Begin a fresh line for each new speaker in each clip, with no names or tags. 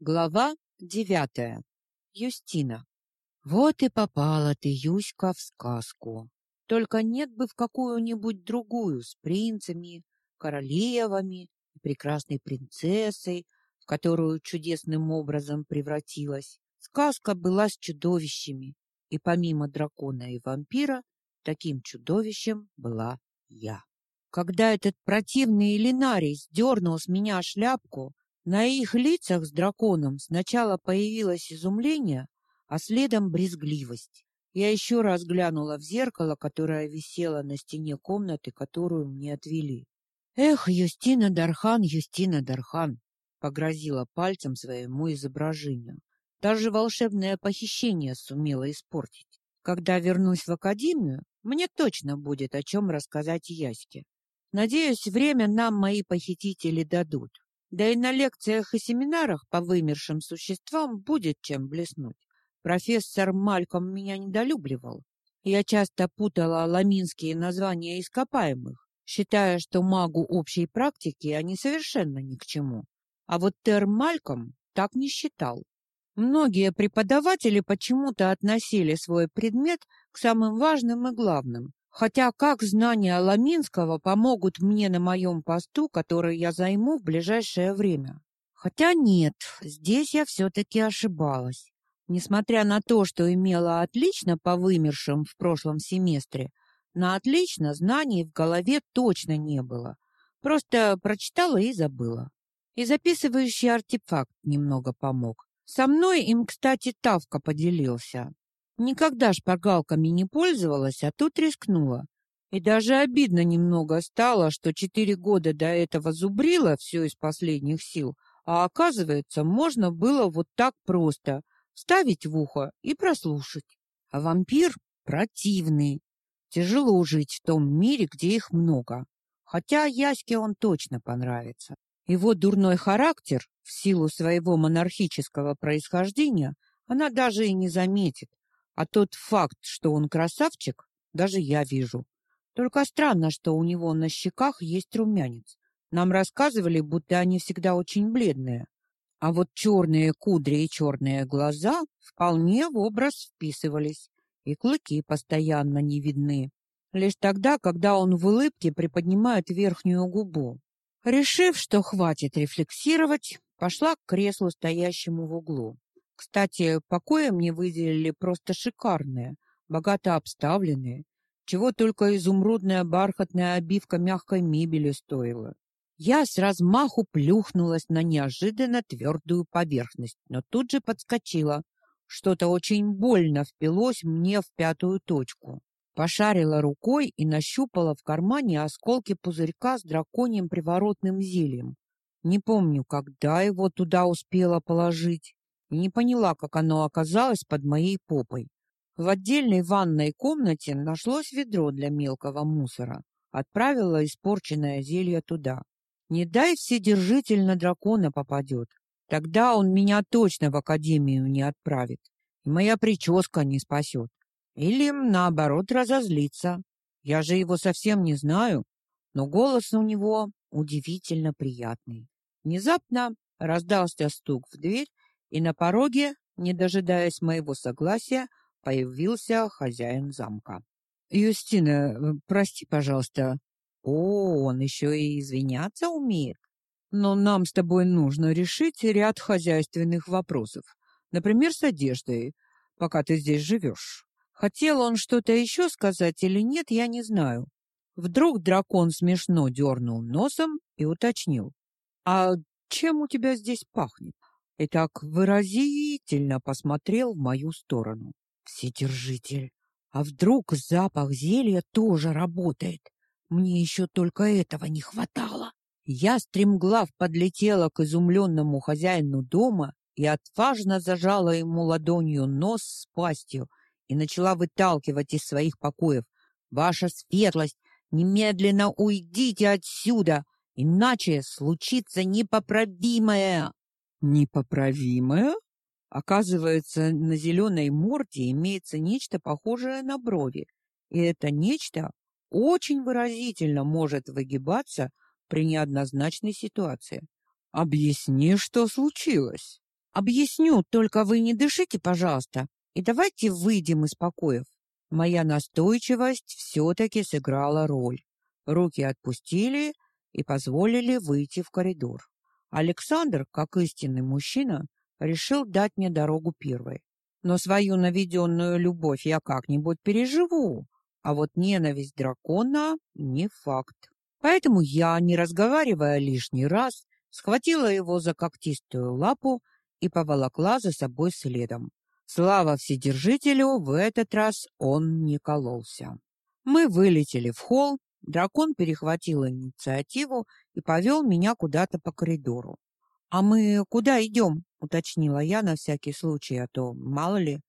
Глава девятая. Юстина. Вот и попала ты, Юська, в сказку. Только нет бы в какую-нибудь другую с принцами, королевами и прекрасной принцессой, в которую чудесным образом превратилась. Сказка была с чудовищами, и помимо дракона и вампира, таким чудовищем была я. Когда этот противный Элинарий сдернул с меня шляпку, на их лицах с драконом сначала появилось изумление, а следом брезгливость. Я еще раз глянула в зеркало, которое висело на стене комнаты, которую мне отвели. Эх, Юстина Дархан, Юстина Дархан, погрозила пальцем своему изображению. Даже волшебное похищение сумела испортить. Когда вернусь в академию, мне точно будет о чем рассказать Яське. Надеюсь, время нам мои похитители дадут. Да и на лекциях и семинарах по вымершим существам будет чем блеснуть. Профессор Мальком меня недолюбливал. Я часто путала ламинские названия ископаемых, считая, что магу общей практики они совершенно ни к чему. А вот Тер Мальком так не считал. Многие преподаватели почему-то относили свой предмет к самым важным и главным, Хотя как знания Ламинского помогут мне на моем посту, который я займу в ближайшее время? Хотя нет, здесь я все-таки ошибалась. Несмотря на то, что имела отлично по вымершим в прошлом семестре, на отлично знаний в голове точно не было. Просто прочитала и забыла. И записывающий артефакт немного помог. Со мной им, кстати, Тавка поделился. Никогда шпаргалками не пользовалась, а тут рискнула. И даже обидно немного стало, что четыре года до этого зубрила все из последних сил, а оказывается, можно было вот так просто ставить в ухо и прослушать. А вампир противный. Тяжело жить в том мире, где их много. Хотя Яське он точно понравится. Его дурной характер, в силу своего монархического происхождения, она даже и не заметит. А тот факт, что он красавчик, даже я вижу. Только странно, что у него на щеках есть румянец. Нам рассказывали, будто они всегда очень бледные. А вот черные кудри и черные глаза вполне в образ вписывались, и клыки постоянно не видны. Лишь тогда, когда он в улыбке приподнимает верхнюю губу. Решив, что хватит рефлексировать, пошла к креслу, стоящему в углу. Кстати, покои мне выделили просто шикарные, богато обставленные, чего только изумрудная бархатная обивка мягкой мебели стоила. Я с размаху плюхнулась на неожиданно твердую поверхность, но тут же подскочила. Что-то очень больно впилось мне в пятую точку. Пошарила рукой и нащупала в кармане осколки пузырька с драконьим приворотным зельем. Не помню, когда его туда успела положить не поняла, как оно оказалось под моей попой. В отдельной ванной комнате нашлось ведро для мелкого мусора. Отправила испорченное зелье туда. Не дай вседержитель на дракона попадет. Тогда он меня точно в академию не отправит. И моя прическа не спасет. Или, наоборот, разозлится. Я же его совсем не знаю, но голос у него удивительно приятный. Внезапно раздался стук в дверь, и на пороге, не дожидаясь моего согласия, появился хозяин замка. Юстина, э, прости, пожалуйста. О, он еще и извиняться умеет. Но нам с тобой нужно решить ряд хозяйственных вопросов. Например, с одеждой, пока ты здесь живешь. Хотел он что-то еще сказать или нет, я не знаю. Вдруг дракон смешно дернул носом и уточнил: "А чем у тебя здесь пахнет?" И так выразительно посмотрел в мою сторону. Вседержитель, а вдруг запах зелья тоже работает? Мне еще только этого не хватало. Я стремглав подлетела к изумленному хозяину дома и отважно зажала ему ладонью нос с пастью и начала выталкивать из своих покоев. «Ваша светлость, немедленно уйдите отсюда, иначе случится непоправимое!» Непоправимое? Оказывается, на зеленой морде имеется нечто похожее на брови, и это нечто очень выразительно может выгибаться при неоднозначной ситуации. Объясни, что случилось. Объясню, только вы не дышите, пожалуйста, и давайте выйдем из покоев. Моя настойчивость все таки сыграла роль. Руки отпустили и позволили выйти в коридор. Александр, как истинный мужчина, решил дать мне дорогу первой. Но свою наведенную любовь я как-нибудь переживу, а вот ненависть дракона не факт. Поэтому я, не разговаривая лишний раз, схватила его за когтистую лапу и поволокла за собой следом. Слава Вседержителю, в этот раз он не кололся. Мы вылетели в холл, дракон перехватил инициативу и повел меня куда-то по коридору. «А мы куда идем?» — уточнила я на всякий случай, а то, мало ли.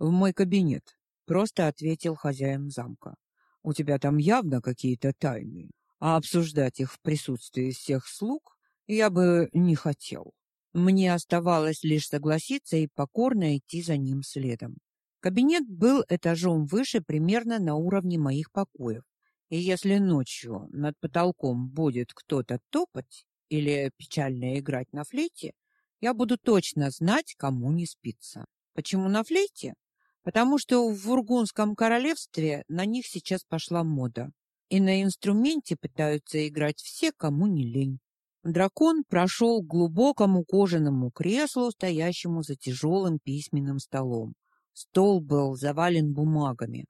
«В мой кабинет», — просто ответил хозяин замка. «У тебя там явно какие-то тайны, а обсуждать их в присутствии всех слуг я бы не хотел». Мне оставалось лишь согласиться и покорно идти за ним следом. Кабинет был этажом выше, примерно на уровне моих покоев. И если ночью над потолком будет кто-то топать или печально играть на флейте, я буду точно знать, кому не спится. Почему на флейте? Потому что в Вургунском королевстве на них сейчас пошла мода. И на инструменте пытаются играть все, кому не лень. Дракон прошел к глубокому кожаному креслу, стоящему за тяжелым письменным столом. Стол был завален бумагами,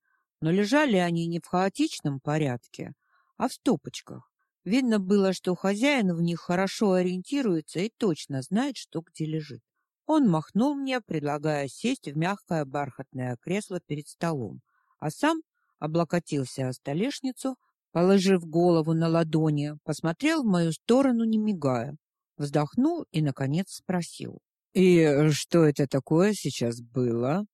но лежали они не в хаотичном порядке, а в стопочках. Видно было, что хозяин в них хорошо ориентируется и точно знает, что где лежит. Он махнул мне, предлагая сесть в мягкое бархатное кресло перед столом, а сам облокотился о столешницу, положив голову на ладони, посмотрел в мою сторону, не мигая, вздохнул и наконец спросил: "И что это такое сейчас было?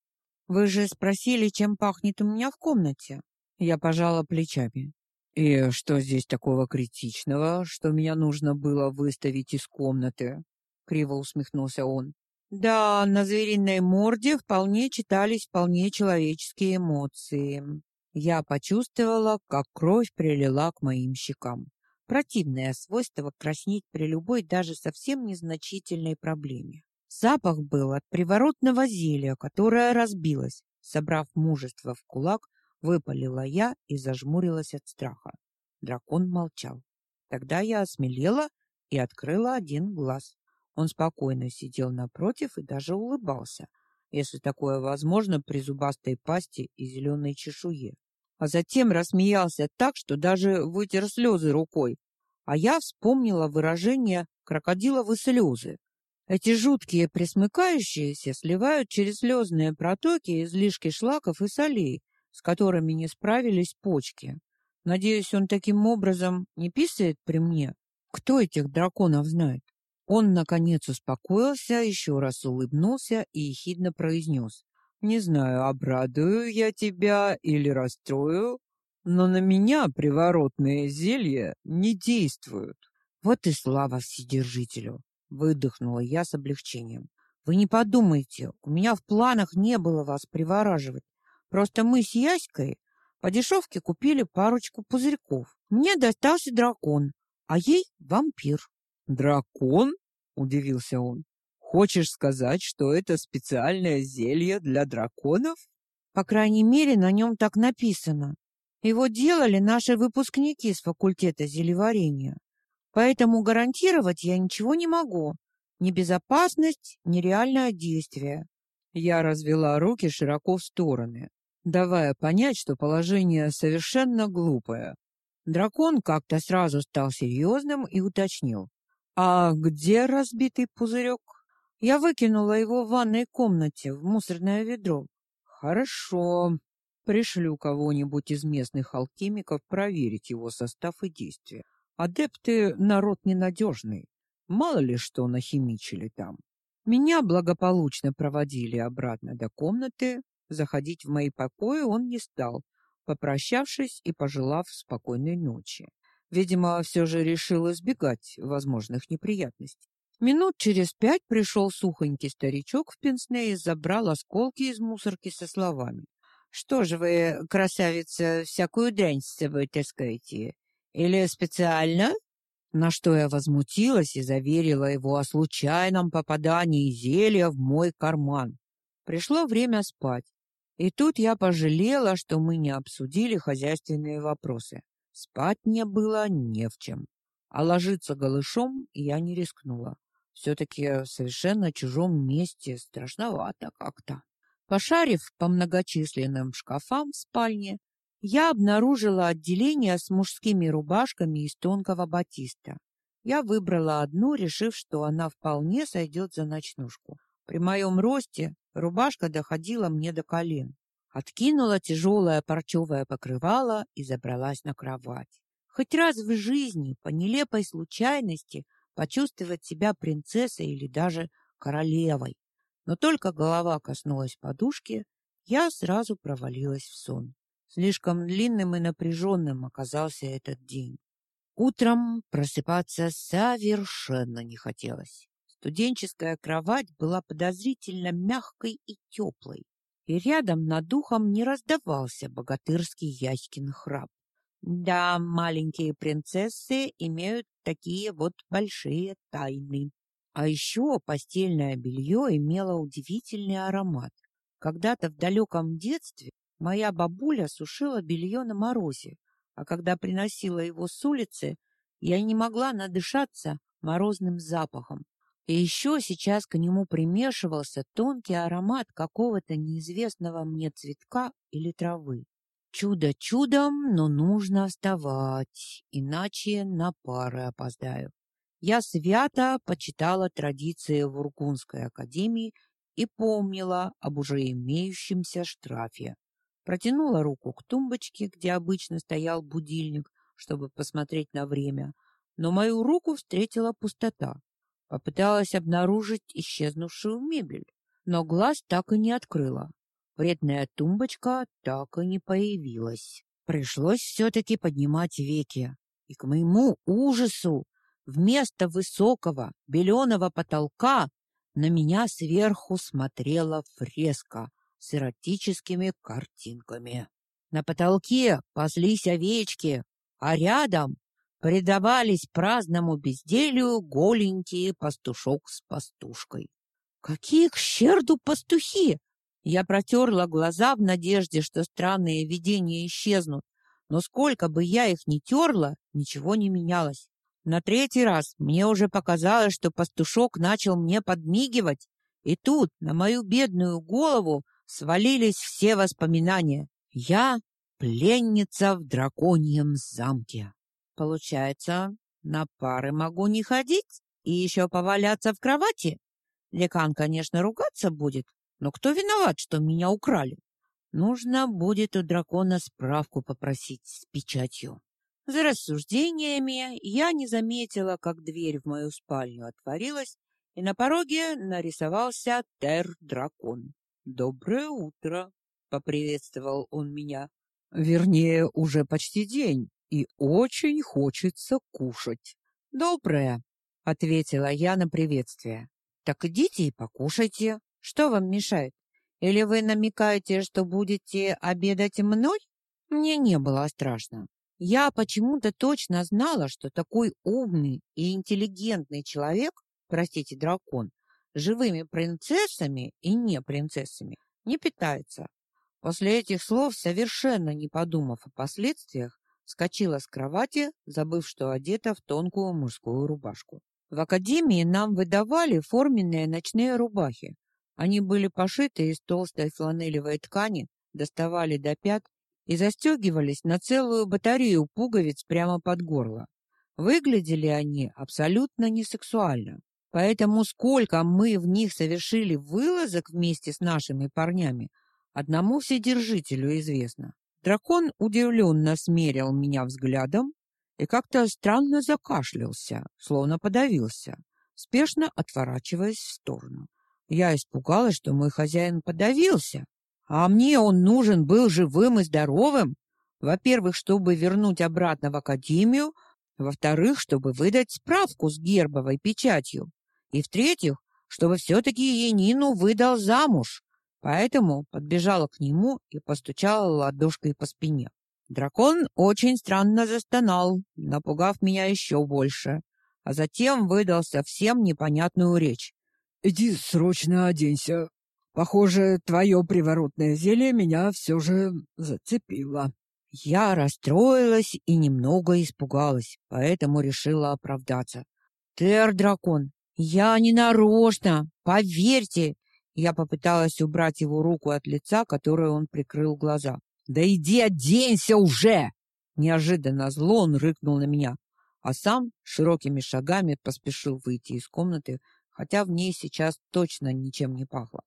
Вы же спросили, чем пахнет у меня в комнате?" Я пожала плечами. "И что здесь такого критичного, что меня нужно было выставить из комнаты?" криво усмехнулся он. Да, на звериной морде вполне читались вполне человеческие эмоции. Я почувствовала, как кровь прилила к моим щекам. Противное свойство краснеть при любой даже совсем незначительной проблеме. Запах был от приворотного зелья, которое разбилось. Собрав мужество в кулак, выпалила я и зажмурилась от страха. Дракон молчал. Тогда я осмелела и открыла один глаз. Он спокойно сидел напротив и даже улыбался, если такое возможно при зубастой пасти и зеленой чешуе а затем рассмеялся так, что даже вытер слезы рукой. А я вспомнила выражение крокодиловы слезы. Эти жуткие пресмыкающиеся сливают через слезные протоки излишки шлаков и солей, с которыми не справились почки. Надеюсь, он таким образом не писает при мне. Кто этих драконов знает? Он наконец успокоился, еще раз улыбнулся и ехидно произнес. Не знаю, обрадую я тебя или расстрою, но на меня приворотные зелья не действуют. Вот и слава вседержителю, выдохнула я с облегчением. Вы не подумайте, у меня в планах не было вас привораживать. Просто мы с Яськой по дешевке купили парочку пузырьков. Мне достался дракон, а ей вампир. Дракон? удивился он. Хочешь сказать, что это специальное зелье для драконов? По крайней мере, на нем так написано. Его делали наши выпускники с факультета зельеварения. Поэтому гарантировать я ничего не могу. Ни безопасность, ни реальное действие. Я развела руки широко в стороны, давая понять, что положение совершенно глупое. Дракон как-то сразу стал серьезным и уточнил: "А где разбитый пузырек?» Я выкинула его в ванной комнате в мусорное ведро. Хорошо. Пришлю кого-нибудь из местных алхимиков проверить его состав и действие. Адепты народ ненадежный. Мало ли что нахимичили там. Меня благополучно проводили обратно до комнаты. Заходить в мои покои он не стал, попрощавшись и пожелав спокойной ночи. Видимо, все же решил избегать возможных неприятностей. Минут через пять пришел сухонький старичок в пенсне и забрал осколки из мусорки со словами. «Что же вы, красавица, всякую дрянь с собой таскаете? Или специально?» На что я возмутилась и заверила его о случайном попадании зелья в мой карман. Пришло время спать. И тут я пожалела, что мы не обсудили хозяйственные вопросы. Спать мне было не в чем. А ложиться голышом я не рискнула. Все-таки в совершенно чужом месте страшновато как-то. Пошарив по многочисленным шкафам в спальне, я обнаружила отделение с мужскими рубашками из тонкого батиста. Я выбрала одну, решив, что она вполне сойдет за ночнушку. При моем росте рубашка доходила мне до колен. Откинула тяжелое парчевое покрывало и забралась на кровать. Хоть раз в жизни, по нелепой случайности, почувствовать себя принцессой или даже королевой. Но только голова коснулась подушки, я сразу провалилась в сон. Слишком длинным и напряженным оказался этот день. Утром просыпаться совершенно не хотелось. Студенческая кровать была подозрительно мягкой и теплой, и рядом над духом не раздавался богатырский Яськин храп. Да, маленькие принцессы имеют такие вот большие тайны. А еще постельное белье имело удивительный аромат. Когда-то в далеком детстве моя бабуля сушила белье на морозе, а когда приносила его с улицы, я не могла надышаться морозным запахом. И еще сейчас к нему примешивался тонкий аромат какого-то неизвестного мне цветка или травы. Чудо чудом, но нужно вставать, иначе на пары опоздаю. Я свято почитала традиции в Уркунской академии и помнила об уже имеющемся штрафе. Протянула руку к тумбочке, где обычно стоял будильник, чтобы посмотреть на время, но мою руку встретила пустота. Попыталась обнаружить исчезнувшую мебель, но глаз так и не открыла. Вредная тумбочка так и не появилась. Пришлось все-таки поднимать веки. И к моему ужасу, вместо высокого беленого потолка на меня сверху смотрела фреска с эротическими картинками. На потолке паслись овечки, а рядом предавались праздному безделью голенькие пастушок с пастушкой. Какие к щерду пастухи! Я протерла глаза в надежде, что странные видения исчезнут, но сколько бы я их ни терла, ничего не менялось. На третий раз мне уже показалось, что пастушок начал мне подмигивать, и тут на мою бедную голову свалились все воспоминания. Я пленница в драконьем замке. Получается, на пары могу не ходить и еще поваляться в кровати? Лекан, конечно, ругаться будет, но кто виноват, что меня украли? Нужно будет у дракона справку попросить с печатью. За рассуждениями я не заметила, как дверь в мою спальню отворилась, и на пороге нарисовался Тер-дракон. «Доброе утро!» — поприветствовал он меня. «Вернее, уже почти день, и очень хочется кушать». «Доброе!» — ответила я на приветствие. «Так идите и покушайте. Что вам мешает? Или вы намекаете, что будете обедать мной? Мне не было страшно. Я почему-то точно знала, что такой умный и интеллигентный человек, простите, дракон, живыми принцессами и не принцессами не питается. После этих слов, совершенно не подумав о последствиях, скочила с кровати, забыв, что одета в тонкую мужскую рубашку. В академии нам выдавали форменные ночные рубахи, они были пошиты из толстой фланелевой ткани, доставали до пят и застегивались на целую батарею пуговиц прямо под горло. Выглядели они абсолютно несексуально. Поэтому сколько мы в них совершили вылазок вместе с нашими парнями, одному вседержителю известно. Дракон удивленно смерил меня взглядом и как-то странно закашлялся, словно подавился, спешно отворачиваясь в сторону. Я испугалась, что мой хозяин подавился, а мне он нужен был живым и здоровым. Во-первых, чтобы вернуть обратно в академию, во-вторых, чтобы выдать справку с гербовой печатью, и в-третьих, чтобы все-таки Енину выдал замуж. Поэтому подбежала к нему и постучала ладошкой по спине. Дракон очень странно застонал, напугав меня еще больше, а затем выдал совсем непонятную речь.
«Иди срочно оденься. Похоже, твое приворотное зелье меня все же зацепило».
Я расстроилась и немного испугалась, поэтому решила оправдаться. «Тер-дракон, я не нарочно, поверьте!» Я попыталась убрать его руку от лица, которой он прикрыл глаза. «Да иди оденься уже!» Неожиданно зло он рыкнул на меня, а сам широкими шагами поспешил выйти из комнаты, хотя в ней сейчас точно ничем не пахло.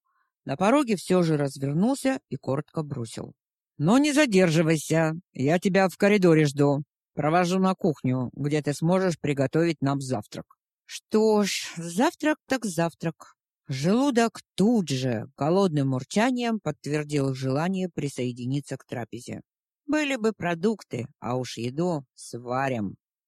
На пороге все же развернулся и коротко бросил. «Но не задерживайся, я тебя в коридоре жду. Провожу на кухню, где ты сможешь приготовить нам завтрак». Что ж, завтрак так завтрак. Желудок тут же голодным урчанием подтвердил желание присоединиться к трапезе. Были бы продукты, а уж еду сварим.